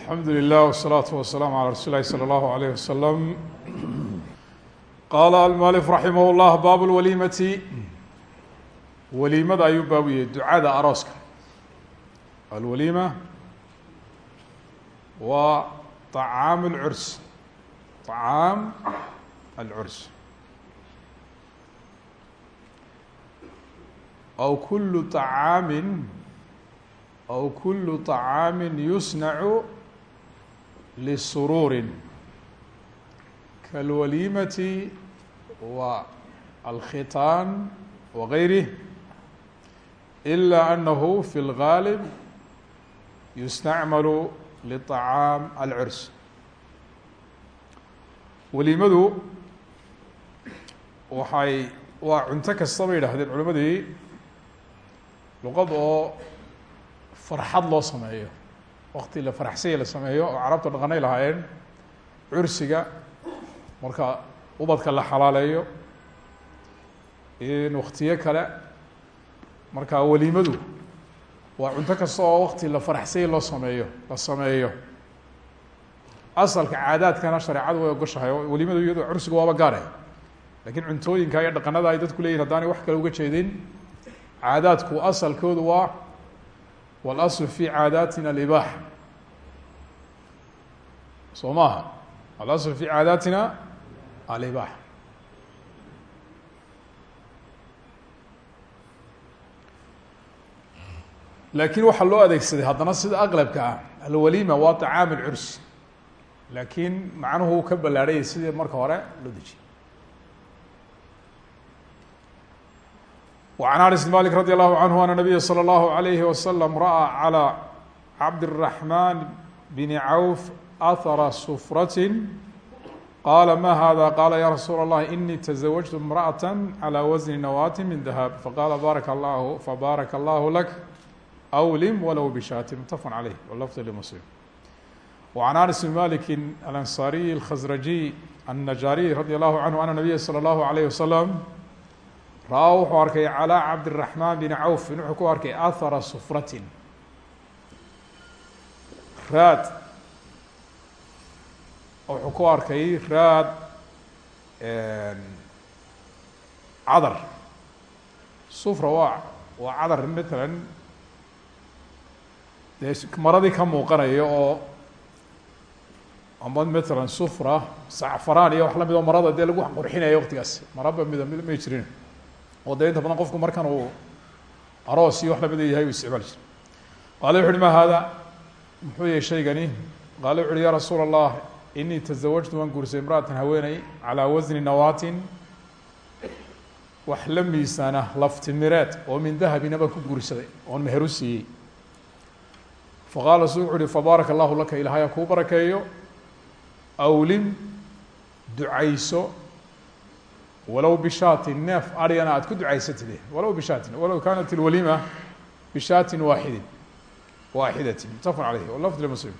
alxamdu lilah wالsalaaةu wasalaamu calى rasuuli lahi salى اllahu alayh wasalam qaala almualif raximah اllah baabu lwaliimati waliimada ayuu baabu yahay ducada arooska alwaliima waa طacaam اlcurs طacaam alcurs aw kulu طacaami aw kulu طacaami yusnacu kalwalimati wa alkhitaan wagayrih ila anahu fi اlgaalib yustacmalu liطacaam alcurs walimadu waxay waa cunto kasta bay yidhahdeen culimadii luqad oo farxad loo sameeyo wakti la faraxsanya la sameeyo oo carabta dhaqanay lahaayeen cursiga marka ubadka la xalaaleeyo in waktiyo kale marka walimadu waa cunto kasta oo wakti la faraxsanya loo sameeyo la sameeyo. Asalka caadaadkana shareecadu way ogoshahay oo walimadu iyado cursiga waaba gaare lakiin cuntooyinka iyo dhaqanada ay dadku leeyihiin haddaanay wax kale uga jeedin caadaadku asalkoodu waa wاlasl fi caadaatina alibaaxa soo maaha alasl fi caadaatina alibaaxa laakiin waxaa loo adeegsaday haddana sida aqlabka ah alwalima waa طacaam اlcursi laakiin macnuhu uu ka ballaarhayay sidii marka hore loo dejiyay وعن أنس بن مالك رضي الله عنه أن النبي صلى الله عليه وسلم رأى على عبد الرحمن بن عوف أثر سفرة قال ما هذا قال يا رسول الله إني تزوجت امرأة على وزن نواة من ذهب فقال بارك الله فبارك الله لك أولم ولو بشاة متفق عليه واللفظ لمسلم وعن أنس بن مالك الأنصاري الخزرجي النجاري رضي الله عنه أن النبي صلى الله عليه وسلم ra-a wuxuu arkay calىa cabdالرaحmaan bn cawfin wuxuu ku arkay ahara sufratin raad wuxuu ku arkay raad cadar. Sufra waa waa cadar matalan dee maradii ka muuqanaya oo ama matalan sufra sacfaraan iyo wax la mid oo marada dee lagu qurxinaya waqtigaas. Maraba mida mid may jirin. Oo dee inta badan qofku markan uu aroos iyo wax lamida yahay uu isticmaali jira qaale wuxu uhi ma hada muxuu yahay shaygani. Qaale wuxu uhi ya rasuula allah inii tazawajtu waan guursay imra'atan haweeney calaa wasni nawaatin wax la miisaana laftimireed oo min dahabina baan ku guursaday oon meher u siiyey faqaala su wuxu uhi fabaaraka allahu laka ilaahaya kuu barakeeyo awlim ducayso walow bishaatin neef aryana aad ku ducaysatide walow bishaatin walow kanat اlwalima bishaatin waaxidin waaxidati mutafaq aleyh walafd lmuslim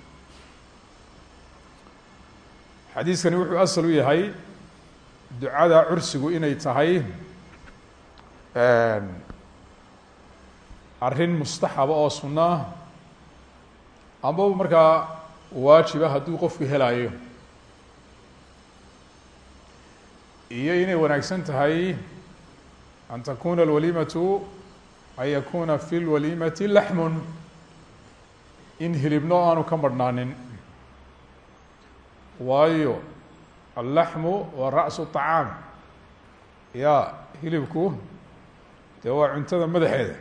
xadiiskani wuxuu asal u yahay ducada cursigu inay tahay arrin mustaxaba oo sunaa ambaba markaa waajiba hadduu qofku helaayo. Iyo inay wanaagsan tahay an takuna alwalimatu an yakuna fi lwalimati laxmun. In hilibno aanu ka marhnaanin waayo allaxmu waa ra'su طacaam ya hilibku dee waa cuntada madaxeeda.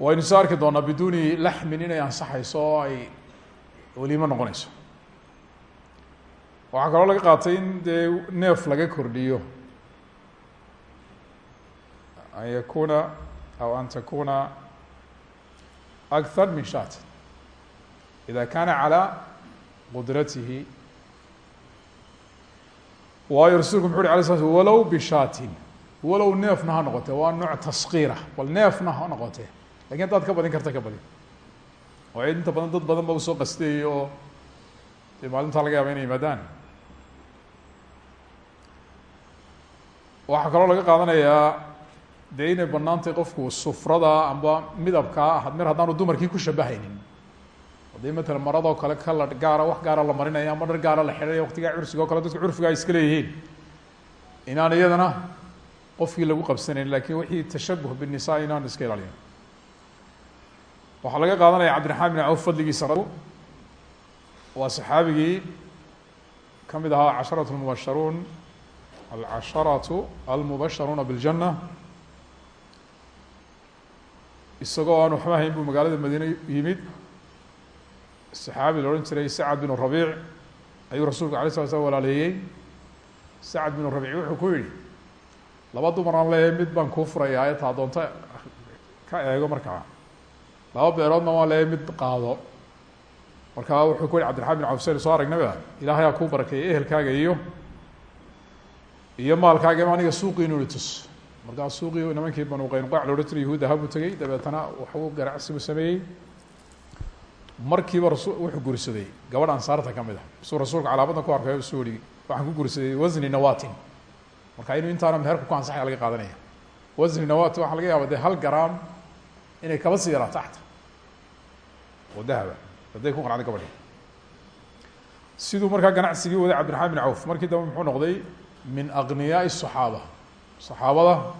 Waynu soo arki doonaa biduni laxmin inay ansaxayso oo ay walimo noqonayso. Waxaa kaloo laga qaatay in dee neef laga kordhiyo. An yakuna aw an takuna akthar min shaat ida kana calى qudratihi waayo rasulku muxu uri ala sla walow bishaatin walow neefna ha noqote waa nooc taskiira bal neefna ha noqote laakiin haddaad ka badin karta ka badin oo inta badan dad badan ba u soo qastayay oo dee maalintaa laga yaaba inay yimaadaan waxaa kaloo laga inay banaantay qofku sufrada amba midabkaa mir haddaanu dumarkii ku shabahaynin haddii matala maradoo kale kala gaara wax gaara la marinaya ama dhar gaara la xidhaya waqtigaa cursiga o kale dadka curfiga ay iska leeyihiin. Inaan iyadana qofkii lagu qabsanayn laakiin wixii tashabuh binisa inaan iska ilaaliyan waxaa laga qaadanaya cabdiraxmaan bin cawf fadligiisa waa saxaabigii ka mid ahaa casharat lmubasharuun alcasharatu almubasharuuna biاljana isagoo aan waxba hayn buu magaalada madiine yimid saxaabi la odhan jiray sacad binu rabiic ayuu rasuulku alay sala slam walaaleeyey. Sacad binu rabiic wuxuu ku yihi laba dumar aan leeyahay mid baan kuu furayaa ee taa doonta ka eego markaa. Laba beeroodna waan leeyahay mid qaado. Markaa wuxuu ku yihi cabdiraxman bin cawf seynu soo aragnaba ilaahay aa kuu barakeeyay ehelkaaga iyo iyo maalkaaga ima aniga suuqii inuu tus. Markaa suuqii nimankii banu qaynuqaac la odhan jiray yahuud ahaa buu tegey dabeetana waxbuu ganacsigu sameeyey markiiba wuxuu guursaday gabadh ansaarta ka mid ah. Suu rasuulka calaamadan ku arkay suu ii waxaan ku guursaday wasni nawatin marka inuu intaana meherku ku ansaxaya laga qaadanaya. Wasni nawati waxaa laga yaaba hal garaam inay kaba siira taxta oo dahaba haday ku qanacda gabadhi. Siduu markaa ganacsigii waday cabdiraxman cawf markii dambe muxuu noqday min aqniyaai صaxaaba صaxaabada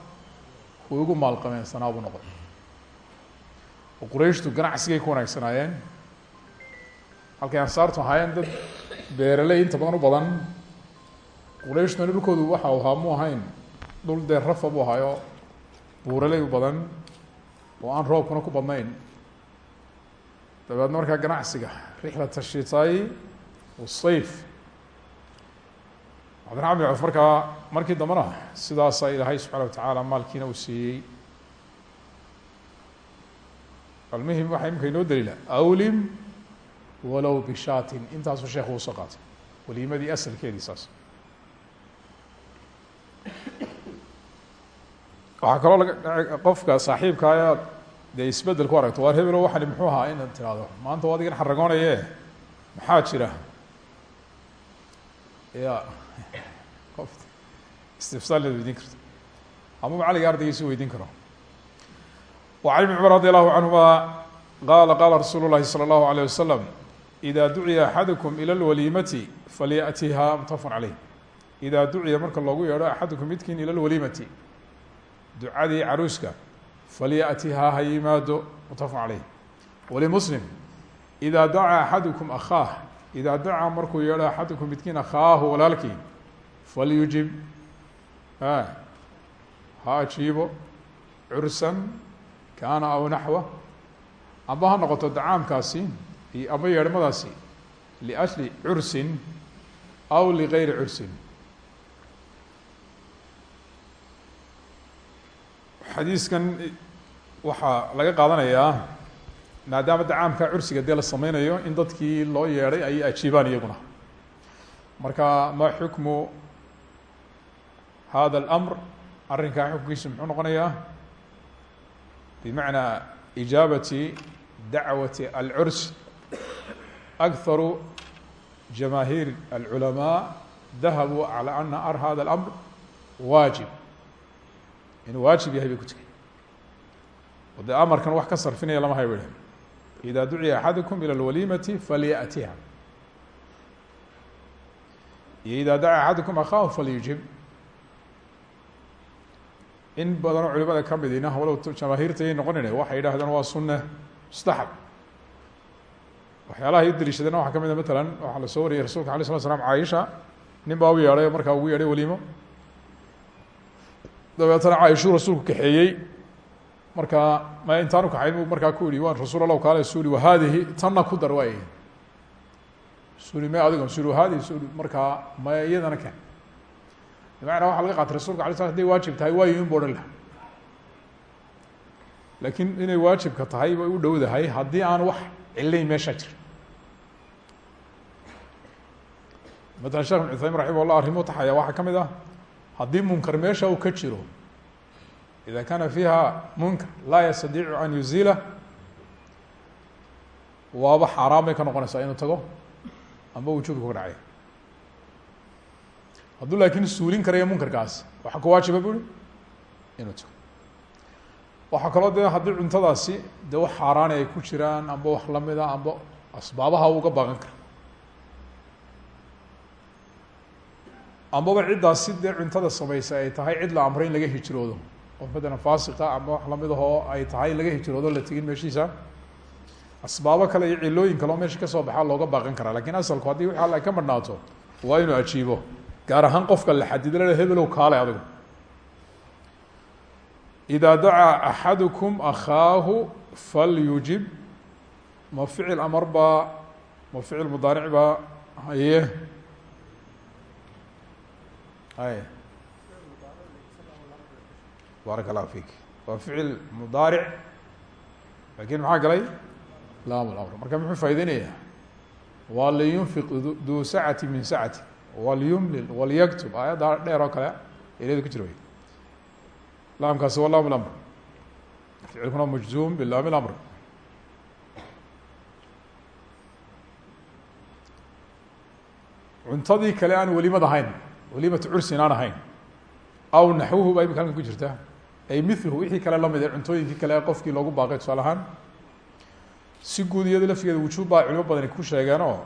kuwa ugu maalqameensanaa buu noqday. Oo qurayshtu ganacsigay ku wanaagsanaayeen halkay ansaartu ahaayeen dad beeraley inta badan u badan qurayshtuna dhulkoodu waxa ahaa mu ahayn dhul dee rafa buu ahaayo buuraley u badan oo aan roobkuna ku badnayn. Dabeedna markaa ganacsiga rixlat ashitaayi wasayf cabdiraxman bin cawf markaa markii dambena sidaasaa ilaahay subxaana watacaala maalkiina uu siiyey. Almuhim waxaa imika inoo daliila walow bishaatin intaasuu sheekhu usoo qaatay waliimadii asalkeedii saas waxaa kaloo laga qofka saaxiibka ayaad dee isbedel ku aragto waar hebelo waxani muxuu ahaa inaad tirahdo maanta waa adigan xaragoonaye maxaa jira ya qof istifsaal inaad weydiin karto ama macaliga ardaygiisi weydiin karo وعن بن cمر رضي الله عنهma qال qاla رasuل الlahi صلى الله عليه وسلم إذا duعya أحadكم إلى الوليمة فlيأتiha متفق عaليه إذا duعya marka loogu yeedho أحadكم midkiin ilى الوليمةi duعadii caruuska فlيأتiha ha yimaado متفق عaليه ولمسلم إذا dacا أحadكم أخاaه إذا dacا markuu yeedho أحadكم midkiin أkhaahu walaalkii فlيuجib ha ajiibo curسا kaana aw naxwa amba ha noqoto dacaamkaasi ama yeedhmadaasi liasli cursin aw لغير cursin. Xadiiskan eh, waxaa laga qaadanayaa maadaama da caamkaa cursiga dee la sameynayo in dadkii loo yeedhay ay ajiibaan iyaguna. Marka ma xukmu hada اlamr arrinkaa xukunkiisu muxuu noqonayaa? Bimacnaa ijaabati dacwati alcurs. أkharu jamaahiir الculamaaء dahabuu calى ana ar hada اlأmr waajib inuu waajib yahay bay ku tegay o dee amarkan wax ka sarfinaya lama hay weh إida duciya أxadكم ilى اlwalimaةi falyأtiha iyo ida dacaa أxadكم akhaahu falyujib in badanoo culimada ka midina walow jamaahiirta yay noqonayne waxay yidhahdeen waa sunne mustaxab waxyaalaha ay u daliishadeen waxaa ka mid a matalan waxaa la soo wariyey rasulka alay slat slam caaisha nin baa u yeedhay markaa ugu yeedhay waliimo dabeetana caaishuu rasuulku kaxeeyey. Markaa ma intaan bu markaa ku yihi waan rasuul allah kaale tanna ku dar waay me adigo suli wahadihi suli markaa ma iyadana ka bimacnaa waxa laga qaatay rasulka alay sla haday waajib tahay waayo in bu odhan laha laakiin inay tahay bay u dhowdahay haddii aan wax cilayn meeshaa jira matalan shekh ibn uthaymin raximah llah arrimuu taxaya waxaa ka mid ah haddii munkar meesha uu ka jiro ida kaana fiiha munkar laa yastadiicu an yuziila waaba xaaraan bay ka noqonaysaa inuu tago amba wujuubka ku dhacay. Hadduu laakiin suulin karayo munkarkaas waxaa ku waajiba buri inuu tago. Waxaa kaloo dee haddii cuntadaasi dee wax xaaraani ay ku jiraan amba wax lamida amba asbaabaha uga baaqan kara amaba ciddaas si cuntada samaysa ay tahay cid la amray in laga hijroodo. Qof matalan faasiqa ama wax la mid ahoo ay tahay in laga hijroodo la tegin meeshiisa. Asbaabo kale iyo cilooyin kaleo meesha ka soo baxaa looga baaqan karaa. Lakin asalku haddii wixi alla ka madhnaato waa inuu ajiibo. Gaar ahaan qofka la xadido la hebelow kaale adigu إida dacaa axadukum akhaahu falyujib. Ma ficil amar baa ma ficil mudaaric haye hay baaraka allahu fik. Waa ficil mudaaric. Laakin maxaa galay? Laam lamr marka muxuu faa'ideynaya waa liyunfiq duu sacati min sacati walyumlil walyaktub aayadda dheer oo kale eryadu ku jira wey. Laamkaasi waa laam lamr. Ficilkuna majzuum bilaam lamr. Cuntadii kale aan welimad ahayn walimat cursin aan ahayn. Aw naxwuhu baa imika halkan ku jirta. Ay miluhu wixii kale la mid e cuntooyinkii kale qofkii loogu baaqay tusaale ahaan si guud iyado laftigeeda wujuub baa culimo badani ku sheegeenoo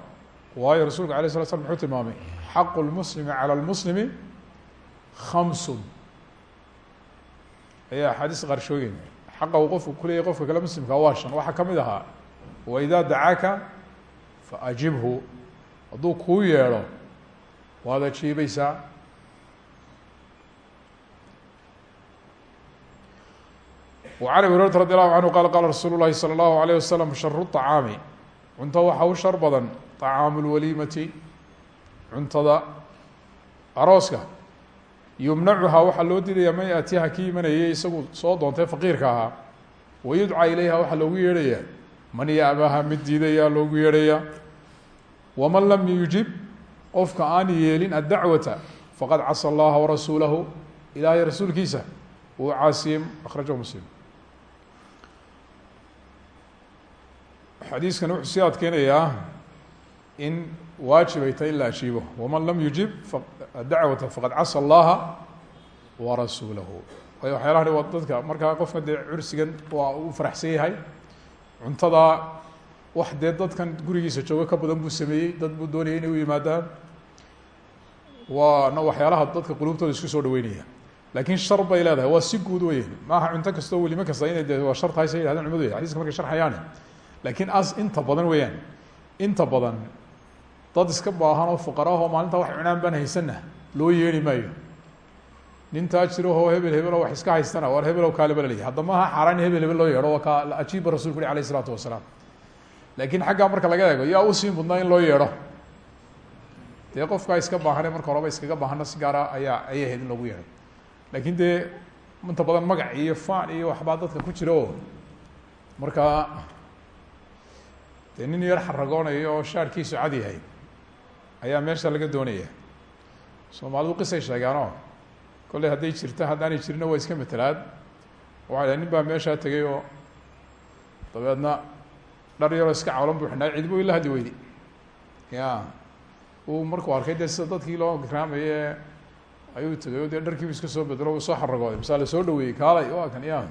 waayo rasuulka alay slat slam muxuu tilmaamay xaqu lmuslimi calى lmuslimi khamsun. Ayaa axaadiis qaar shoogeyna xaqa uu qofku kuleeyahy qofka kale muslimka waa shan. Waxaa ka mid ahaa waidaa dacaaka faajibhu hadduu kuu yeedho waad ajiibeysaa وعn abi هuريرaةa رadي الlaه عanه qala qala rasuul الlahi slى الlaهu عalيه waslم sharu الطacaami cunto waxa u shar badan طacaamu الwalimati cuntada arooska yumnacuhaa waxaa loo diidaya man yaatiha ki imanayay isagu soo doontay faqiirka ahaa wayudcى ilayha waxaa loogu yeedhaya man yaabaha mid diidaya loogu yeedhaya waman lam yujib qofka aan yeelin addacwata faqad casa اllaha warasuulahu ilahay rasuulkiisa uu caasiyey akrajahu muslim. Xadiiskan wuxuu sii adkeynayaa in waajib ay tahay in la ajiibo waman lam yujib dacwata faqad casa allaha warasuulahu waayo waxyaalahan waa dadka markaa qofka dee waa u faraxsan yahay. Cuntadaa wax dadkan gurigiisa joogo ka badan buu sameeyey dad buu doonayay inay yimaadaan waana waxyaalaha dadka qulubtooda isku soo dhaweynaya. Lakin shar bay leedahay waa si guud weyn. Maaha cunto kastoo welimo kasta inay de waa shar tahay say yihahdeen culimadu xadiska markay sharxayaani laakiin as inta badan weeyaan inta badan dad iska baahan oo fuqaraahoo maalintaa wax cunaan baan haysana loo yeeri maayo. Nin taajirahoo hebel hebeloo wax iska haystana war hebelow kaaliba laleyahy hadda maaha xaaraan hebel hebel loo yeedho waa ka ajiiba rasulku uri alayh isalaatu wasalaam. Lakin marka laga eego yaa u sii mudnaa in loo yeedho dee qofkaa iska baahane marka horeba iskaga baahana si gaara ayaa ayay ahayd in loogu yeedho. Lakin dee inta badan magac iyo fan iyo waxbaa dadka ku jira o markaa dee nin yar xaragoonayo oo shaarkiisu cad yahay ayaa meesha laga doonaya. Soomaalidu qisay sheegaanoo kolley hadday jirto haddaanay jirina waa iska matelaad waxay dhahay nin baa meeshaa tegay oo dabeedna dhar yaroo iska cawlan buu xidhnaa cid bu ila hadli weyday ya uu markuu arkay dee sida dadkii loo ikraamaye ayuu tegay o dee dharkiibu iska soo bedelo uu soo xaragooday masaa soo dhaweeyey kaalay waa kan ya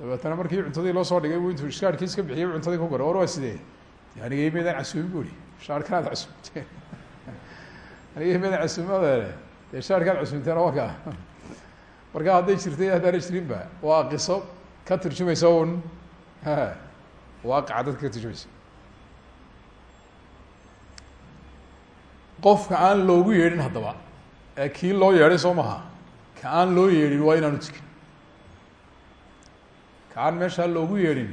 dabeetana markii cuntadii loo soo dhigay bu intuu shaarkii iska bixiyay cuntadii ku goray war waa sidee? Aniga maydaan casuumin bu ihi shaarkanaad casuumteen. Aniga maydaan casuumadeene dee shaarkaad casuumteen waa ka marka hadday jirtay haddaana jirinba. Waa qiso ka turjumaysa un waaqaca dadka ka turjumaysa qofka aan loogu yeedhin haddaba ee kii loo yeedhay soo maha ka aan loo yeedhin waa inaanu tegin ka aan meeshaa loogu yeedhin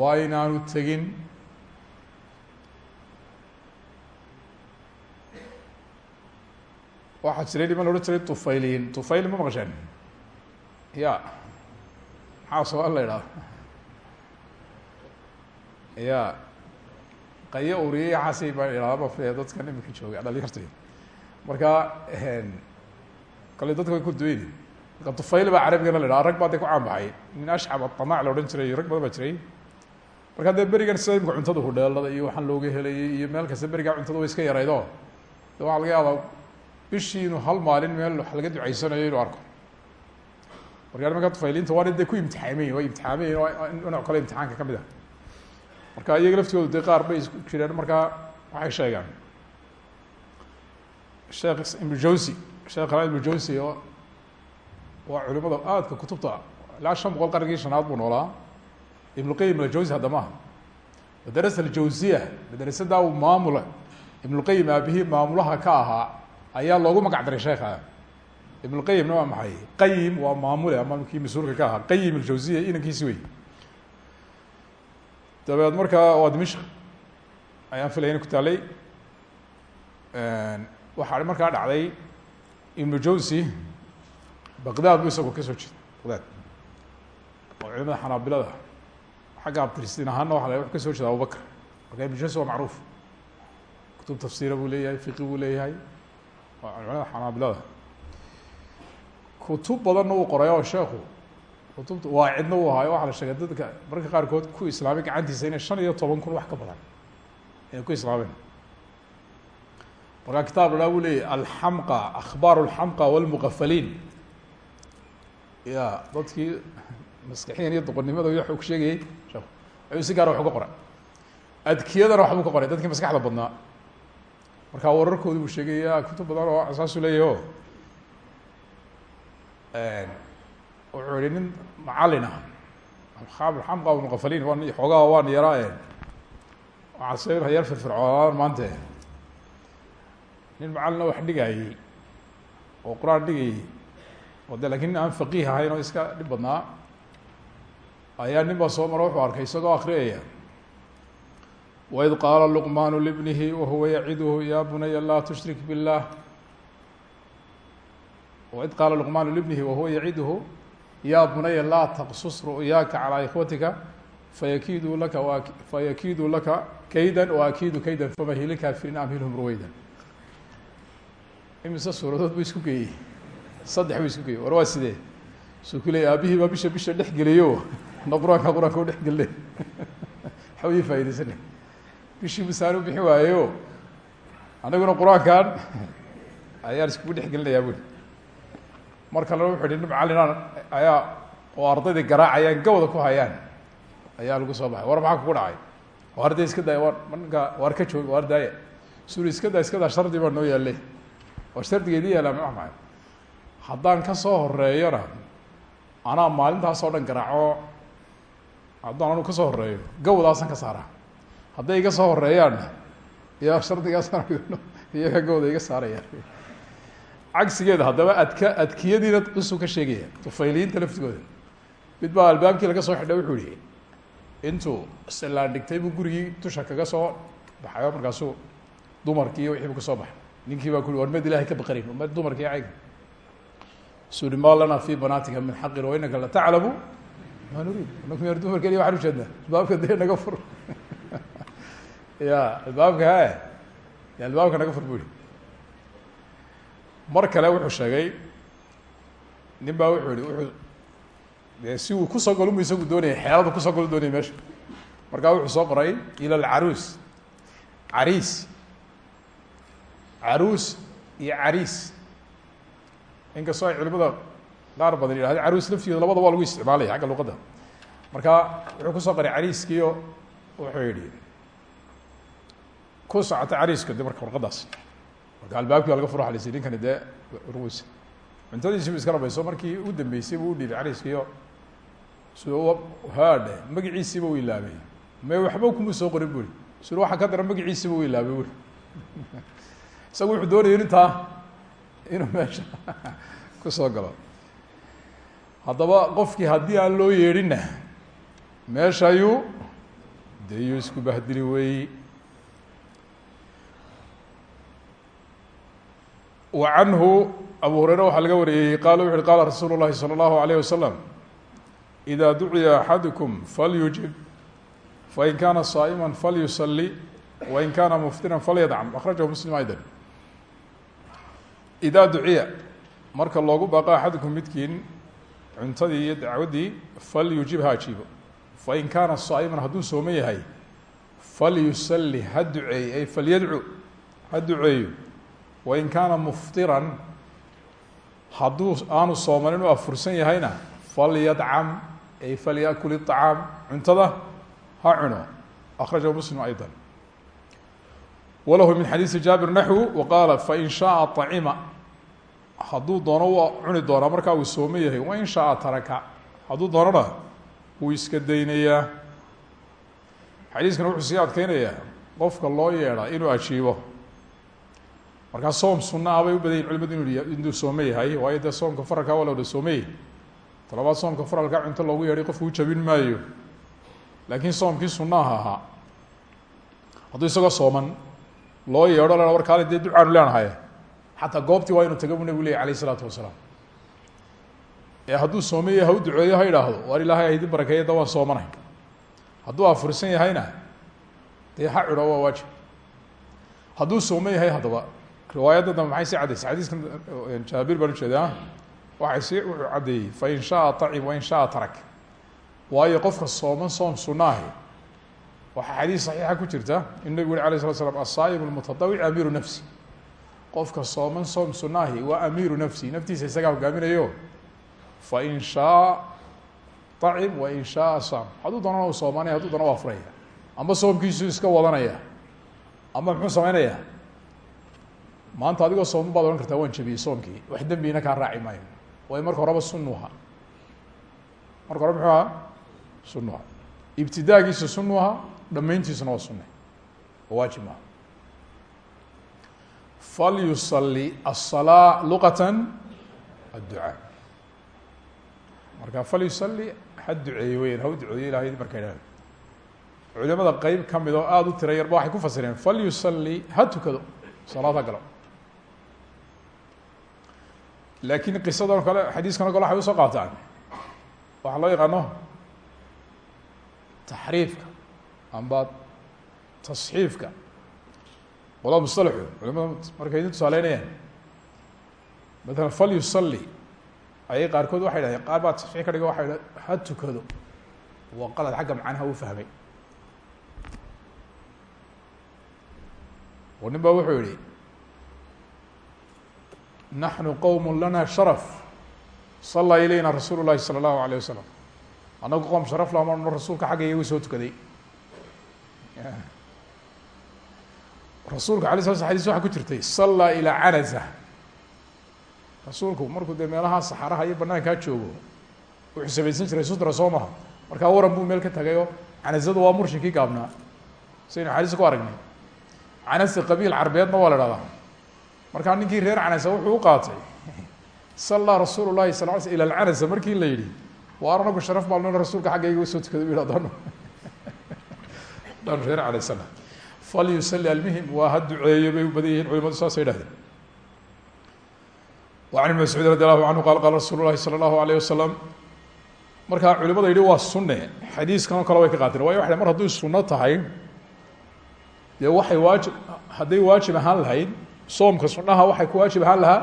waa inaanu tegin. Waxaa jiray niman la odhan jiray tufayliin tufayl ma maqasheen ya maxaa soomaali la idhahda ya qayo uriyey xasi baa idhahda ma filaya dadkan imika jooga dhalinyarta marka kale dadka way ku duweyni marka tufayl baa carabigana la idhaha rag baa dee ku caanbaxay nin ashcab aطamac la odhan jiray rag badan baa jiray marka dee berigan sida imika cuntada hudheelada iyo waxaan looga helayay iyo meel kasta berigaa cuntada way iska yaraydo de waxaa laga yaabaa bishii inuu hal maalin meel wax laga ducaysanayo inuu arko marka nimanka tufayliinta waana dee ku imtixaamayin waa imtixaamayin dhinac kale imtixaanka ka mid ah marka iyaga laftoodu dee qaar bay jireen. Markaa waxay sheegaan sheekh ibnu jawsi sheekhana ibnu jawsi waa culimada aadka kutubta ilaa shan boqol qarnigii shanaad buu noolaa. Ibnulqayim aljawsi hadda maaha madarasa aljawsiya madrasadaa uu maamula. Ibnulqayim aabihii maamulaha ka ahaa ayaa loogu magac daray sheekha ibnulqayimna waa maxay? Qayim waa maamule ama kii mas'uulka ka ahaa. Qayim aljawsiya inankiisi wey dabeed markaa waa dimishk ayaan filayna ku taalay waxaa markaa dhacday ibnu jawsi baqdaad bu isagoo ka soo jeeda baqdaad oo culimada xanaabilada. Xagga abtiristiin ahaana waa la ka soo jeeda abubakr marka ibnu jawsi waa macruuf. Kutub tafsiira buu leeyahay fiqi buu leeyahay. Waa culimada xanaabilada. Kutub badanna uu qoray sheekhu kutubta waa cidna uu ahaayo waxaa la sheegay. Dadka mararka qaarkood ku islaamay gacantiisa inay shan iyo toban kun wax ka badan inay ku islaameen. Markaa kitaab la buu leeyahy alxamqa akhbaar alxamqa walmuqafaliin ya dadkii maskixiyan iyo doqonnimada waxuu ku sheegayey ayuu si gaara wax uga qoray. Adkiyadana waxbuu ka qoray dadkii maskaxda badnaa. Markaa wararkoodi buu sheegaya kutub badan oo asaasu leeyahy o wuxuu yihi nin macalin ah xamqa muqafaliin waa xoogaa waan yaraa waxaase yar firfircoonaan maante nin macalina wax dhigayey oo qur'aan dhigayey oo de aan faqiih ahayn iska dhib badnaa ayaa nin baa soo maro wuxuu arkay isagoo akriyaya waid qaala luqmaanu libnihi wahuwa yaciduhu ya bunaya laa tushrik biاllah waid qaala luqmaanu libnihi wahuwa yaciduhu ya bunaya laa taqsus ru'yaaka calىa ikhwatika fayakiiduu laka fayakiiduu laka kayda waakiidu kayda famahili kaafiriin amhilhum ruweyda imise suuradood buu isku geeyey? Saddex buu isku geeyey. War waa sidee? Suu ku leeyay aabihii baa bisha bisha dhex geliyo. Na qur'aanka qur'aanka u dhex gelne waxa ii faa'idaysana bishii musaan u bixi waayeyo anaguna qur'aankan ayaan iskugu dhex gelinayaa buri mar kalena wuxuu yihi nin macallinaan ayaa oo ardaydii garaacayaan gawda ku hayaan. Ayaa lagu soo baxay. War maxaa kugu dhacay? Oo arday iska daaya war ninka waar ka joog waar daaya suri iska daa iska daa shardi baa noo yaallay war shardigeedii yaallaa ma maxay haddaan ka soo horeeyona anaa maalintaasoo dhan garaaco haddaan anu ka soo horeeyo gawdaasaan ka saara. Hadday iga soo horeeyaanna ya shardigaasaan iyaga gawda iga saaraya cagsigeeda haddaba adka adkiyadiina usuu ka sheegaya. Tufayliyiinta laftigooda mid baa albaabkii laga soo xidhay wuxuu yihi intuu selaan dhigtay buu gurigii dusha kaga soo baxayo markaasuu dumarkii iyo wixii bu ka soo baxay. Ninkii baa ku ui war mad ilahay ka baqarin ma dumarkii cayga suri ma lana fi banaatika min xaqin wa inaka la taclamu ma nuriid. Anaku yar dumar keliya waxaan ujeednaa albaabka dee naga fur. Ya albaabka ya albaabka naga mar kale wuxuu sheegay nin baa wuxuu yihi wuxuu de si uu ku soo galo mu isagu doonaya xeeladu ku soo galo doonaya meesha. Markaa wuxuu soo qoray ila alcaruus. Cariis. Caruus iyo cariis. Inkastoo ay culimada qaar badan yidhahda caruus laftigeeda labada waa lagu isticmaalaya xagga luqadda. Marka wuxuu ku soo qoray cariiskiio wuxuu yihi ku socota cariiska de marka warqadaas marka albaabkii waa laga furo alisi ninkani dee ruus cuntadiisi bu iska rabayso markii u dambeysay buu udhiibay cariiskiio su haadhe magaciisiiba u ilaabay. Me waxba kuma soo qorin buri. Sur waxaa ka daran magaciisiiba u ilaabay buri. Isagu wuxuu doonaya intaa inuu meesha ku soo galo. Haddaba qofkii haddii aan loo yeedhinna meesha ayuu dee yuu isku bahdili weyi wa canhu abu hureyre waxaa laga wariyey qaala wuxu uhi qaala rasuulu llahi salى اllahu alayh wasalam ida duciya axadukum falyujib fain kana saa'ima falyusali wain kana muftiran falyadcam. Akhrajahu muslim ayda idaa duciya marka loogu baaqo axadukum midkiin cuntadii iyo dacwaddii falyujib ha ajiibo fain kaana saa'iman hadduu sooman yahay falyusali ha duceey ay falyadcu ha duceeyo وإن kaana muftiran hadduu aanu sooman inuu afursan yahayna falyadcam ay falyakul iطacaam cuntada ha cuno. akrajahu muslim ayda walahu min xadiisi jaabir naxwu waqaala fain shaaa طacima hadduu doono u cuni doonaa markaa uu sooman yahay. wain shaaa taraka hadduu doonona wuu iska daynayaa. xadiiskana wuxuu sii adkeynayaa qofka loo yeedhaa inuu ajiibo markaa soom suna ah bay u badan yihiin culimadu inu inuu soome yahay waayo dee soomka faralkaa waa la wada soomeyey talabaad soomka faralkaa cunto loogu yeedhay qofku u jabin maayo. Laakiin soomkii sunaha ahaa. Hadduu isagoo sooman loo yeedho le war kaale dee ducaanu leenahay. Xataa goobtii waa inu taga bu nebigu leyahy alayh isalaatu ee hadduu soome yahay ha duceeyo ha idhaahdo ilaahay haidi barakeeya da waan soomanay. Hadduu afursan yahayna dee ha cidho waa waajib. Hadduu yahay haddaba riwaayadda dambe maxay sii caddaysay xadiiskan jaabir baan u jeedaa waxay si wuxuu caddeeyey fain shaaa acim wain shaaa tarak waayo qofka sooman soom sunaahi waxaa xadiis saxiixa ku jirta in nebigu uri alay slat slam asaaib lmutadawic amiiru nafsi. Qofka sooman soom sunaahi waa amiiru nafsi naftiisa isagaa hogaaminayo. Fain shaaa acim wain shaaa saam. Hadduu doonana soomanaya haduu doona waa furaya amba soomkiisu iska wadanaya ama muxuu sameynaya maanta adigoo sooman baad odhan kartaa waan jabiyey soomkii. Wax dembina kaa raaci maayo. Waayo marka horeba sunuha marka hore muxuu ahaa? Sunuha ibtidaagiisa sunuha dhamayntiisuna waa sunne. Waajib maaha falyusali aلsalaa luqata adducaa. Marka falyusali ha duceeye weyan ha duceeyo ilahay marka idhahdo culimada qeyb ka mid oo aada u tira waxay ku fasireen falyusali ha tukado galo laakiin qisadan kale xadiiskan o kale waxay u soo qaataan. Waxaa loo yaqaano taxriifka amba tasxiifka. Qolada musalaxu culimada markay idin tusaaleynayaan matalan falyusali ayay qaarkood waxay dhahdeen qaar baa tasxiix ka dhiga waxay dha ha tukado waa qalad xagga macnaha u fahmay. Oo nin ba wuxuu yihi naxnu qowm lana sharaf sala ilayna rasuulu llahi sala allahu alayh wasalam annagu qoom sharaf la marno rasuulka xagga iyaga soo tukaday rasuulka alay sla sl xadis waxa ku jirtay sallaa ilaa canaza rasuulku markuu dee meelaha saxaraha iyo banaankaa joogo wuxuu samaysan jiray sudra soo maha markaa waran buu meel ka tagayoo canazadu waa murshinkii gaabnaa saynu xadiis ku aragnay canasi qabiil carbeedna waa la dhahdaa markaa ninkii reer canasa wuxuu u qaatay. Sallaa rasuul lahi sal l sl ila alcanasa markii la yihi waar anagu sharaf baalnona rasuulka xaggayga u soo tukada u yidhahdano reer canasana falyusali almuhim waa ha duceeyo bay u badan yihiin culimadu saasay an ibn mascuud radi allahu qaal qaala rasuulu lahi sala allahu alayh wasalam markaa waa sunne. Xadiiskan oo way ka qaateen. Waayo waxay mar hadday sunno tahay dee waxay waajib hadday waajib ahaan lahayd soomka sunaha waxay ku waajib ahaan lahaa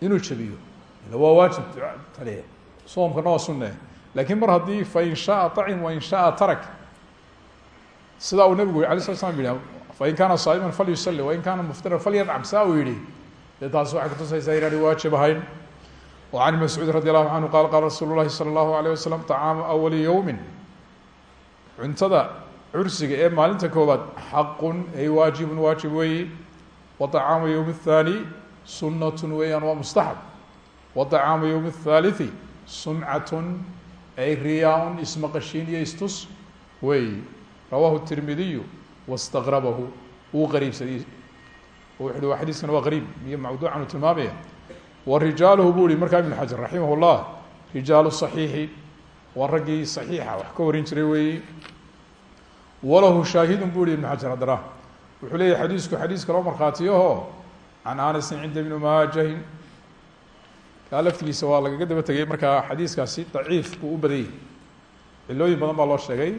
inuu jabiyo waa waajib taliye. Soomkana waa sunne. Lakin mar haddii fain shaaa acim wain shaaa tarak sidaa uu nabigu ala sl slam yidhi fain kaana saaiman falyusali wain kaana muftiran falyadcam saa uu yihi dee taasi waxay kutusaysaa inaanay waajib ahayn. An ibn mascuud radi allahu canhu qala qaala rasuulu lahi salى allahu alayh wasalam tacaama ee maalinta koobaad xaqun ay waajibun waajib weeyi wa طacaamu yowm الthani sunatun weeyaan waa mustaxab wa طacaamu yowm الthaliثi sumcatun ay riyaa-un ismaqashiin iyo istus weeyi rawahu الtirmidiyu wاstaqrabahu wuu qariibsaday wuxu uhi waa xadiiskan waa qariib iyo mawduucan uu tilmaamaya wa rijaaluhu buu ihi markaa ibnu xajar raximah اllah rijaalu صaxiixi waa raggii صaxiixa wax ka warin jiray weeyi walahu shaahidun bu ihi ibnu xajar haddana wuxuu leeyahy xadiisku xadiis kaloo markhaatiyaho can anasin cinda ibni maajahin. Kaa laftigiisa waa lagaga daba tegay markaa xadiiskaasi daciif buu u badanyay cilooyin badan baa loo sheegay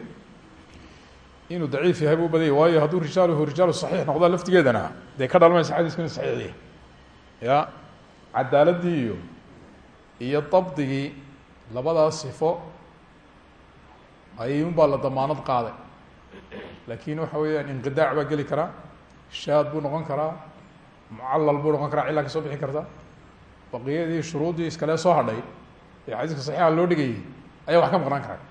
inuu daciif yahay buu badanyay waayo hadduu rijaaluhu rijaalu saxiix noqda laftigeedana dee ka dhalmaysa xadiisku inu saxiixi. Ya cadaaladii iyo iyo dabdigii labadaas sifo ayun baa la damaanad qaaday laakin waxa weeyaan inqidaac baa geli kara shaad bu noqon karaa mucallal buu noqon kara cillaa ka soo bixi karta. Baqiyadii shuruuddii iskale soo hadhay ee xadiiska saxiixa loo dhigayay ayaa wax ka maqnaan karaa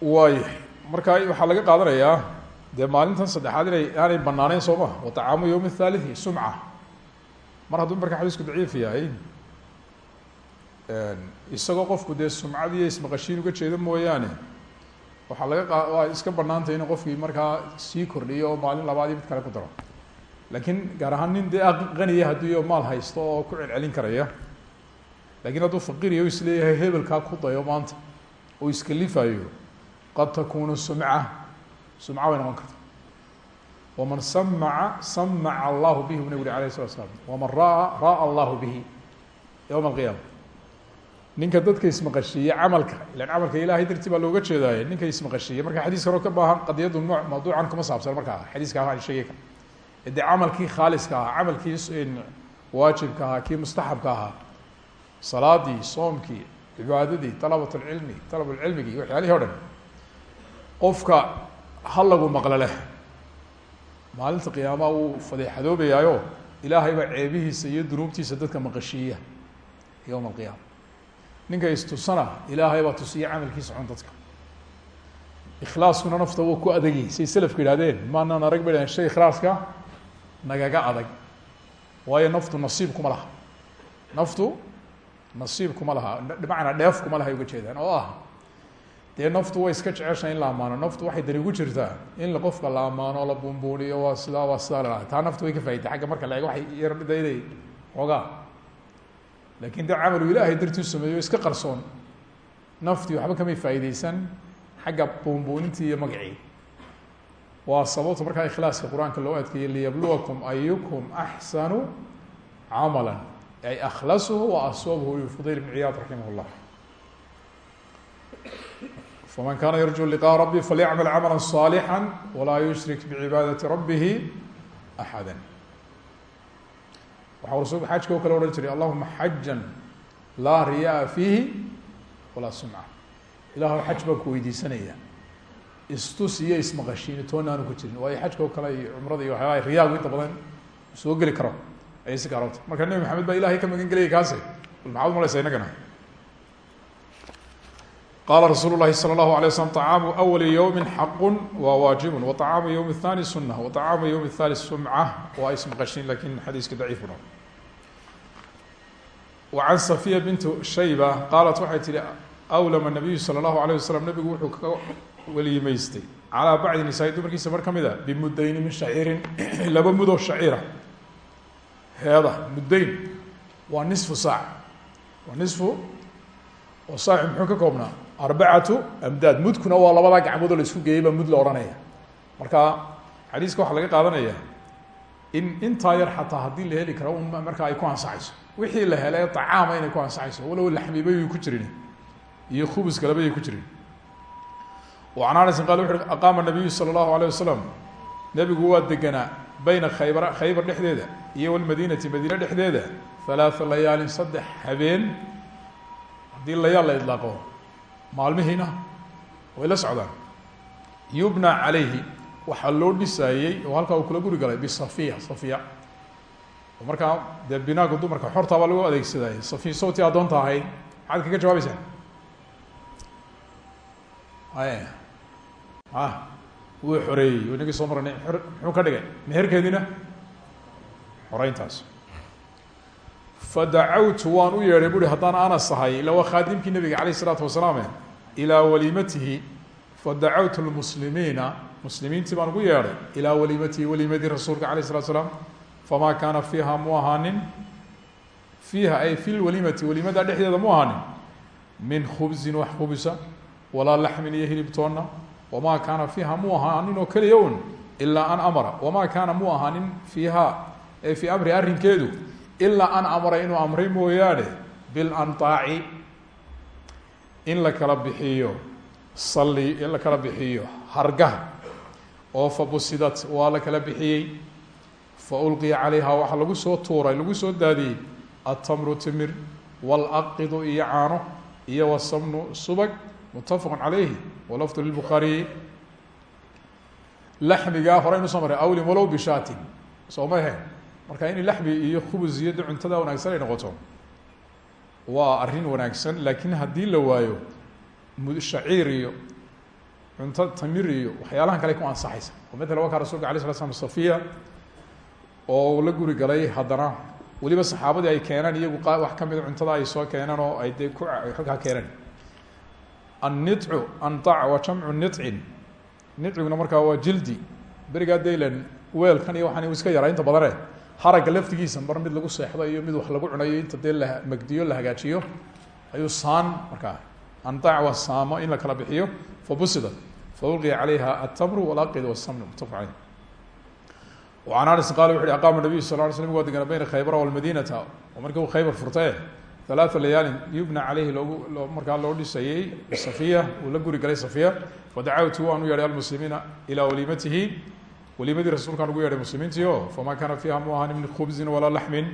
waaya marka waxaa laga qaadanayaa de maalintan saddexaad inay aanay banaaneyn soo maha wa tacaamu yowmi athaalithi sumca. Mar hadduu marka xadiisku daciif yahay isagoo qofku dee sumcadiiyo ismaqashiin uga jeedo mooyaane waxaa laga iska banaantay inuu qofkii markaa sii kordhiyo oo maalin labaad iyo mid kale ku daro. Laakiin gaar ahaan nin dee qaniya haddii maal haysto oo ku celcelin karaya laakiin hadduu faqiriyo is leeyahay hebelkaa ku dayo maanta oo iskalifayo qad takunu sumca sumca bay noqon karta. Waman samaca samaca allahu bihi bu nabig uri alayh salatu slam waman ra'a ra'a allahu bihi yowma alqiyaama ninka dadka ismaqashiiye camalka ilan camalka ilahay dartii looga jeedaaye ninka ismaqashiiye marka xadiis kaloo ka baahan qadiyadu nooc mawduucan kuma saabsan markaa xadiiska aan sheegi kar dee camalkii khaaliska ahaa camalkii waajibka ahaa kii mustaxabka ahaa salaadii soomkii cibaadadii talabat lcilmi talabulcilmigii waxyaalihii o dhan qofka ha lagu maqlo maalinta qiyaama wuu fadeexadoobayaayo ilaahay baa ceebihiisa iyo dunuubtiisa dadka maqashiiya yowma alqiyaama ninka istusana ilaahay baa tusiya camalkiisa xun dadka. Ikhlaaskuna nafta wuu ku adagyi say selafku yihahdeen maanaan arag ba shay ikhlaaska nagaga adag. Waayo naftu nasiib kuma laha. Naftu nasiib kuma laha. Bimacnaa dheef kuma laha ay jeedaan. Oo ah. Dee naftu way iska jecesha in la amaano naftu waxay dari ugu jirtaa in qofka la amaano la buunbuuniyo waa sidaa waa sidaa la taa naftu way ka faaiday agga marka la eego waay yardhida inay ogaa laakiin dee camalu ilaahay dartii sameeyo iska qarsoon. Naftii waxba kamay faa'iideysan xagga buunbuunintii iyo magacii. Waa sababta markaa ikhlaaska qur'aanka loo adkeeyey liyabluwakum ayukum axsanu camala ay akhlasuhu wa aswabuhu fudayl bn ciyaad raximah faman kana yarju liqaa rabbi falyacmal camala صaalixا walaa yushrik bicibaadati rabihi axada waxaa rasulku xajka o kale odhan jiray allahuma xaja laa riyaa fiihi walaa sumca. Ilaah xaj baan ku weydiisanaya. Istus iyo ismaqashiini toona aanu ku jirin. Waayo xajka oo kale iyo cumrada iyo waxyaaba riyaagu inta badan soo geli karo. Ayay si gaarota marka nebi maxamed baa ilahay ka magan gelaya kaase bal maxaad umalaysa inagana qala rasuul الlahi slى الlahu عalيه waslm طacaamu أwli ywmi xaqu wa waajibu وطacaamu ywm الثani sunة وطacaamu ywm الثالث sumcة waa ismaqashin lakin xadiiska daciif una وعan صafiya bint shayba qaalat waxay tihi awlama الnabiyu salى الlahu عalيه waslm nabigu wuxuu ka weliimeystay calىa bacdi nisaa dumarkiisa mar ka mid a bimudayni min shaciirin laba mudo shaciira heeda mudayn waa niصfu saac waa niصfu oo saaci muxuu ka koobnaa arbacatu amdaad. Mudkuna waa labadaa gacmoodoo la isku geeyey baa mud la odhanaya. Marka xadiiska waxaa laga qaadanaya in intaa yar xataa haddii la heli karo um, un markaa ay ku ansaxayso. Wixii la hele acaama inay ku ansaxayso. Walow laxmiba yu ku jirin. Iyo khubus kaleba yay ku jirin. An anasin qal wuxu ui aqaama nabiyu sala allahu alayh wasalam waa deganaa bayna khaybar khaybar dhexdeeda iyo walmadiinati madiine dhexdeeda halaaa layaalin saddex habeen. Haddii layaal la idlaaqo maalmihiina way la socdaan. Yubna calayhi waxaa loo dhisaayey oo halkaa uu kula guri galay bisafiya safiya oo markaa dee binaaga dumarka xortaa baa lagu adeegsadayay safiya sawtii addoonta ahayd. Maxaad kaga jawaabaysaa ay. A wuu xoreeyey. Inagii soo maranay muxuu ka dhigay? Meherkeediina xoreyntaas fadacawtu waan u yeedhay buuhi haddaan anas ahay ila waa khaadimkii nabiga calayh isalaatu wasalaame ilaa waliimatihi fadacawtu lmuslimiina muslimiintii baan ugu yeedhay ilaa waliimatihi waliimadii rasuulka calayh isalatu salaam famaa kaana fiiha mu ahaanin fiiha ay fi lwaliimati waliimada dhexdeeda mu ahaanin min khubzin wax khubisa walaa laxmin iyo hilibtoonna wamaa kaana fiiha mu ahaanin oo keliya un ilaa an amara wamaa kaana mu ahaanin fiiha ee fii amri arrinkeedu ilaa an amara inuu amray mooyaane bilanطaaci in la kala bixiyo salli in la kala bixiyo hargaha oo fabusidat waa la kala bixiyey. Fa ulqiya calayha waxaa lagu soo tuuray lagu soo daadiyey atamru timir walaqidu iyo caano iyo wasamnu subag mutafaqu calayhi walafdu lilbukhaariyi laxmigaa horeynu soo maray awlin walow bishaatin soo ma marka in laxmi iyo khubus iyo de cuntada wanaagsan ay noqoto waa arrin wanaagsan laakiin haddii la waayo shaciir iyo cunto tamir iyo waxyaalahan kale ku ansaxaysa. Oo matala wakaa rasulka alay sla slam oo la guri galay haddana weliba saxaabadii ay keeneen iyagu wax kamida cuntada ay soo keeneen oo ay dee ku xogkaa keeneen annicu antac waa jamcu nicin niciguna markaa waa jildi. Berigaa daylan weelkan iyo waxaan iska yaraa inta badane haragga laftigiisa mar mid lagu seexdo iyo mid wax lagu cunayo inta dee la magdiyo la hagaajiyo ayuu saan markaa antac waa saamo in la kala bixiyo. Fabusida faulqiya calayha atamru walaqid wasamn mutafaq caleyh an anas qala wuxu uhi aqama nabiyu sal ly slm waa degana bayna khaybara walmadinata oo markii uu khaybar furtae halaata layaalin yubna caleyhi loogu markaa loo dhisayey safiya uu la guri galay safiya. Fadacawtu waan u yeedhay almuslimiina ilaa waliimatihi waliimadii rasuulkaan ugu yeedhay muslimiintii o famaa kaana fiiha min khubzin walaa laxmin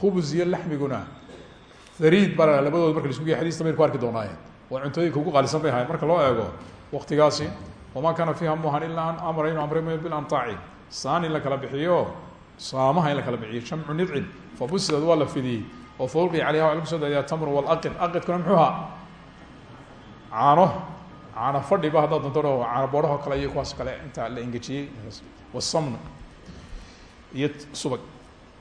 khubz iyo laxmiguna hariid baa labadood marka la isku gey xadista baynu ku arki doonaaye waa cuntooyinka ugu qaalisan bay ahayen marka loo eego waktigaasi wamaa kaana fiiha mu ahan an amra inu amray bilantaci saan in la kala bixiyo saamaha la kala bixiyo jamcu nidcin. Fabusidad waa la fidiyey. Oo faulqiya caleyha waa lagu soo daadiyaa tamru walaqid aqidkuna muxuu ahaa? Caano caano fadhiba haddaad doonto caano boodhaho kale iyo kuwaas kale inta la engejiyey. Wasamn iyo subag.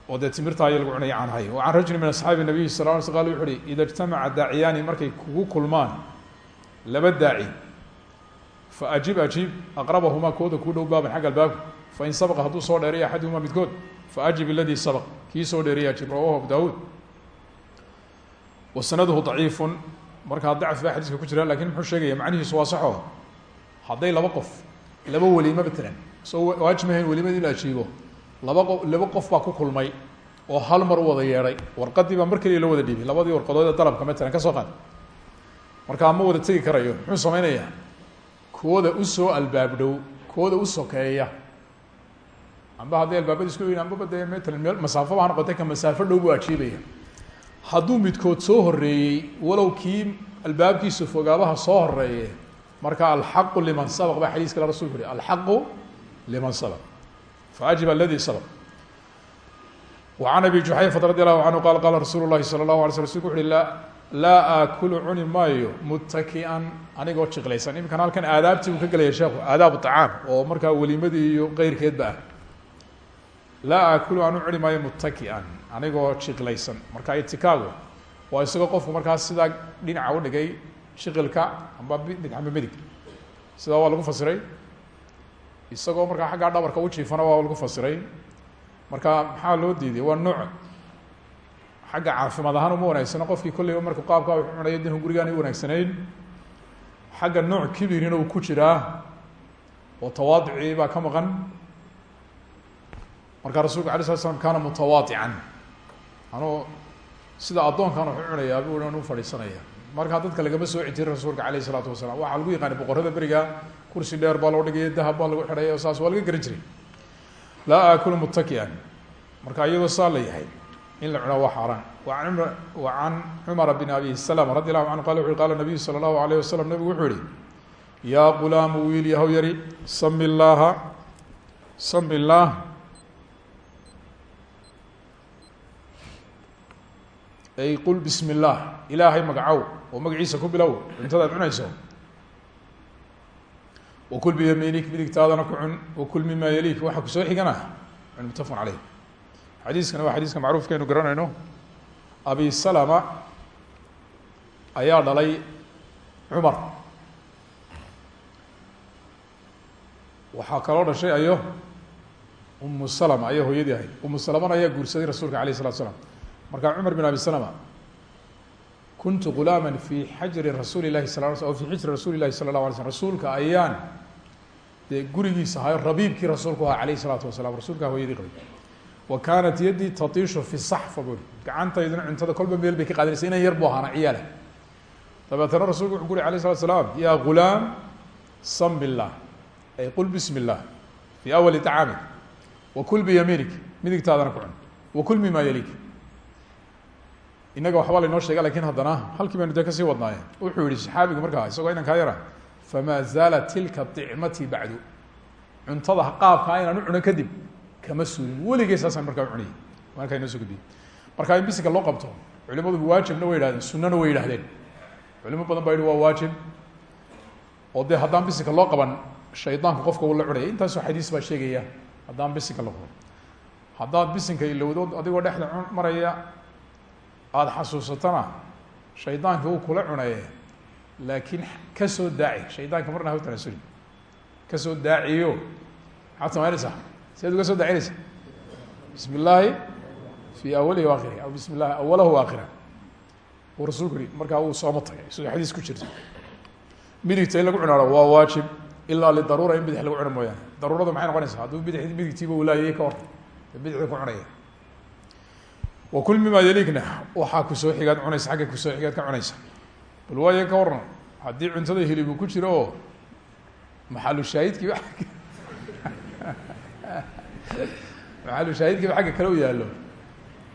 Oo dee timirtaa iyo lagu cunaya caanahay wa can rajuli min asxaabi nabiyi sal la sl qal wuxu uhi ida ijtamaca markay kugu kulmaan laba daaci fa ajib ajiib aqrabahumaa kooda kuu dhow baaban xagga albaabka fain sabqa hadduu soo dheeray axaduhuma midkood faajib iladii sabq kii soo dheeray ajib rawahu abu wa sanaduhu daciifun markaa dacf baa xadiiska ku jira laakiin muxuu sheegaya macnihiisu waa saxo. Hadday laba qof laba weliimo matalan soo waajib mahayn welimada in la ajiibo. Laba qo laba qof baa ku kulmay oo hal mar wada yeedhay. Warqadii baa mar loo wada dhiibay. Labadii warqadood ee dalabka matalan ka soo qaad. Markaa ma wada tegi karayo muxuu samaynayaa kooda u soo albaab dhow kooda u sokeeya. Amba hadday albaabada isku yihiin ambaba dee meel masaafo baa noqotay ka masaafo dhow buu ajiibaya hadduu midkood soo horeeyey walow kii albaabkiisu fogaabaha soo horeeye marka alxaqu liman sabq baa xadiis kale rasulku yihi alxaqu liman sabq faajib aladi sabq wa can abi juxayfata radi allahu canhu qala rasuulu llahi sala allahu alay sl rsulku wuxu uhi la laa aakulu cuni maayo mutakian anigoo jiqlaysan. Iminkan halkan aadaabtii buu ka gelaya sheekhu aadaab acaam oo markaa welimadii iyo keyrkeedba ah. Laa aakulu aan u cuni maayo mutakian anigoo jiqlaysan marka itikaagu waa isagoo qofku markaas sidaa dhinaca u dhigay shiqilka amba bidix amba midig sidaa waa lagu fasiray. Isagoo markaa xaggaa dhabarka u jiifana waa lagu fasiray. Marka maxaa loo diiday waa nooc xagga caafimaad ahaan uma wanaagsano. Qofkii kolleyba markuu qaabkaa wuxu cunayo dinu gurigaan i wanaagsanayn. Xagga nooc kibirina uu ku jiraa oo tawaaducii baa ka maqan. Markaa rasulku alay slat slam kaana mutawaadican anuu sida addoonkan waxu cunayaa bu an u fadhiisanaya. Markaa dadka lagama sooci jirin rasuulka aleyh isalaatu wasalaam waxaa lagu yaqaanay boqorada beriga kursi dheer baa loo dhigaya dahab baa lagu xidhaya o saas waa laga garan jiray. Laa aakulu mutakian marka iyadoo saa la yahay in la cunaa waa xaaraan. Wa can cumara bin abi salama radi allahu qala wuxu qala nabiyu sala allahu alayh wasalam wuxuu yihi yaa gulaamu wiil yahow yari sami llaaha ay qul bism illaah ilaahay magacow oo magaciisa ku bilow cuntadaad cunayso. Wakul biyamiinik midigtaadana ku cun. Wa wakul mima yaliik waxa ku soo xigana. Cun muttafaqun caleyh xadiiskana waa xadiiska macruufkeenu garanayno. Abi salama ayaa dhalay cumar. Waxaa kaloo dhashay ayo umu salama ayaa hooyadii ahayd umu salamana ayaa guursaday rasuulka alayh isalatu slam markaa cumar bin abi slma kuntu gulaama fi xajri rasuuli lahi sal o fi xijri rasuuli lahi sala lah alay slm rasuulka ayaan dee gurigiisa ahayo rabiibkii rasuulku ahaa alayh الsalaatu wasalaam rasuulkaa hooyadii qabay wa kaanat yadii tatiishu fi saxfa bui gacantayduna cuntada kolba meel bay ka qaadanaysa inan yar bu ahaana ciyaala dabeetana rasulku wuxu ku uri alayh الslat slaam ya gulaam sam billah ay qul bismi اllah fi awali طacaamik wakul biyamiinik midigtaadana ku cun wakul mima yaliik inaga waxbaa laynoo sheega laakiin haddana halkii baynu dee ka sii wadnaaye wuxuu yihi saxaabigu markaa isagoo inan kaa yara famaa zaala tilka dicmati bacdu. Cuntada qaabkaa inaan u cuno kadib kama suulin. Weligey saasaan markaa cunayay markaa inoo soo markaa in bisinka loo qabto culimadu waajibna way yihahdeen sunana way yihahdeen culimo badan baa waa waajib. Oo dee haddaan bisinka loo qaban shaydaanku qofka uu la cunaya. Intaasoo xadiis baa sheegaya haddaan bisinka la qaban haddaad bisinka ilowdood adigoo dhexda maraya aada xasuusatana shaydaanka uu kula cunaye laakiin ka soo daaci shaydaanka marna ha tanasuli ka soo daaciyo. Maxaad samaynaysaa si ad uga soo daacinaysa? Bismi illaahi fi awalihi akhirihi aw bismi illahi awalahu akhira uu rasulku yihi markaa uu sooma tagay sidoo xadiis ku jirto midigta in lagu cunaaro waa waajib ilaa lidaruura in bidix lagu cuno mooyaane. Daruuradu maxay noqonaysaa? Hadduu bidix midigtiiba ulaayay ka hor bidixda ku cunaya wakul mima yaliigna waxaa ku soo xigaad cunaysa xagga ku soo xigaad ka cunaysa. Bal waayo ka waran haddii cuntada hilibu ku jiro oo maxalu shaahidkiiba maxalu shaahidkiiba xagga kale u yaallo.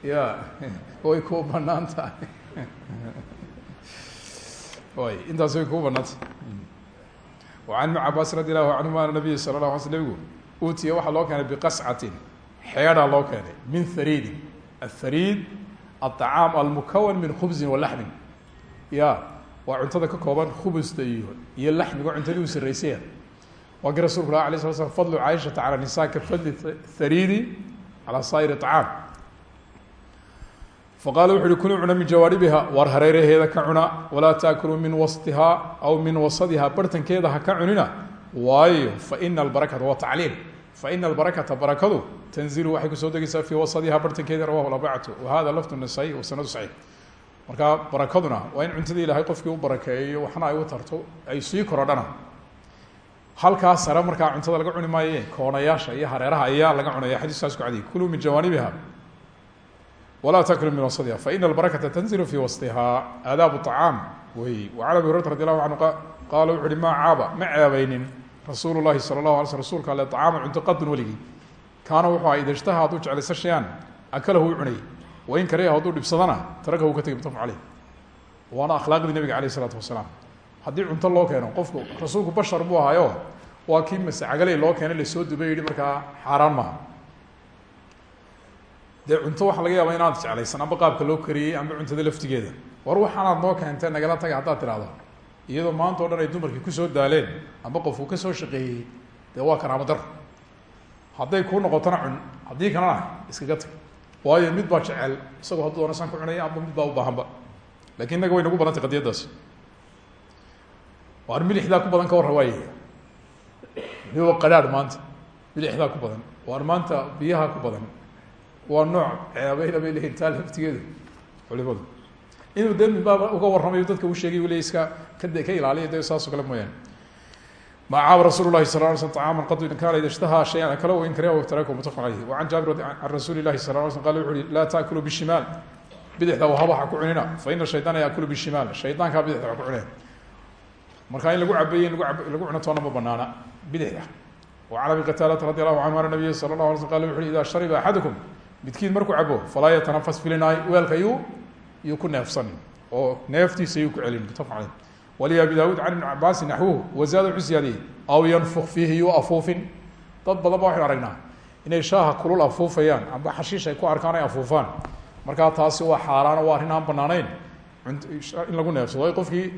Ya way kuu bannaan tahay. Y intaas way kuu bannaan tahay. Wacan ibni cabaas radi allahu canhuma ana nabiya sala la ala loo keenay biqascatin xeedhaa loo keenay min thariidin. aلthariid aلطacaam almukawan min khubزin walaxmin ya waa cuntada ka kooban khubusta iyo iyo laxmiga cuntadii u saraysaya waa kii rasulku lah alay sla slam fadlu caaishata calى nisa ka fadli hariidi calى saa'ir طacaam faqala wuxu uhi kuluu cuna min jawaaribiha waar hareeraheeda ka cuna walaa taakuluu min wastihaa aw min wasadihaa bartankeeda ha ka cunina waayo faina albarakata waa tacliil faina albarakata barakadu tanzilu waxay kusoo degeysaa fii wasadihaa bartankeeda rawahu arbacatu wa hada lafdu nasaa-i wa sanadu saxiix marka barakaduna waa in cuntada ilaahay qofkii u barakeeyo waxna ay u tarto ay sii korodhana halkaa sare markaa cuntada laga cuni maaye koonayaasha iyo hareeraha ayaa laga cunaya xadiiskaas ku cadiy kuluu min jawaanibiha wlaa taklu min wasdiha faina albarakata tanzilu fi wasطiha aadaabu طacaam wey وcan abi hurayra radi allahu canhu qaala wuxu uhi maa caaba ma ceebaynin rasuulu lahi salى اlahu ala sl rsulka ale طacaama cunto qadun weligii kaana wuxuu aha ida ishtaha hadduu jeclaysa shayaan akalahu u cunay. Wain kariha hadduu dhibsadana ka tegay mutafq caleyh waana nabiga aleyh isalaatu wasalaam. Haddii cunto loo keeno qofku rasuulku bashar buu ahayo waa kii mascagaley loo keenay la soo dubay yihi markaa xaaraan maaha. Dee cunto waxaa laga yaaba inaad jeclaysan amba qaabka loo kariyey amba cuntada laftigeeda. War waxaanaad noo keentee nagala taga haddaad tidhahdo iyadoo maanta o dhan ay dumarkii ku soo daaleen amba qofku ka soo shaqeeyey dee waa karaamo dar hadday kuu noqotona cun haddii kalena iskaga tag. Waayo mid baa jecel isagoo hadduu doona ku cunaya amba mid baa u baahanba. Lakin innaga way nagu badantay qadiyaddaasi waar milixdaa ku badan ka warra waay miwa qadhaadh maanta. Milixdaa ku badan. Waar maanta biyaha ku badan. Waa nooc ceebeyna bay leeyihiin taa laftigeedu culimadu. Inuu dee midbaaba uga warramayo dadka uu sheegay le iska kade ka ilaaliya de saasoo kale mooyaane ma caaba rasuul lahi sal sl aman qad in kaana ida ishtahaa shayan akala in kariha waftaraku mutafaq caleyh wa can jaabir can rasuuli lahi sal l sl qala wuxu uhi laa taakulu bishimaal bidixda wahaba ha ku cunina fa ina shaydaana yaakulu bishimaal shaydaankaa bidixda ha ku cunina markaa in lagu cabeeye in lagu cuno toona ma banaana bidixda wa can abi qataalata radi allahu canhu ana nabiy sala lah ala sl qala wuxu uhi ida shariba axadukum midkiin markuu cabo falaa yatanafas filinaayo weelka yuu yuu ku neefsanin oo neeftiisa yuu ku celin mutafaq caleyh wali abi daawuud can ibni cabaasin naxwuhu wazaada wuxuu siyaadiyey aw yanfuk fiihi yuu afuufin dad badan ba waxaynu aragnaa inay shaaha kulul afuufayaan amba xashiish ay taasi waa xaaraano waa arrin aan banaanayn in lagu neefsado qofkii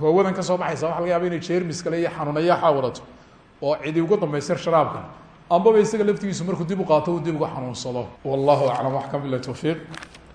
hoowadan ka soo baxaysa waxa laga yaaba inay jeermis kale iyo xanuunayaxaa wadato oo cidi uga dambaystir sharaabkan ambaba isaga laftigiisu markuu dib u qaato dib uga xanuunsado wallahu aclam wax ka bila towfiiq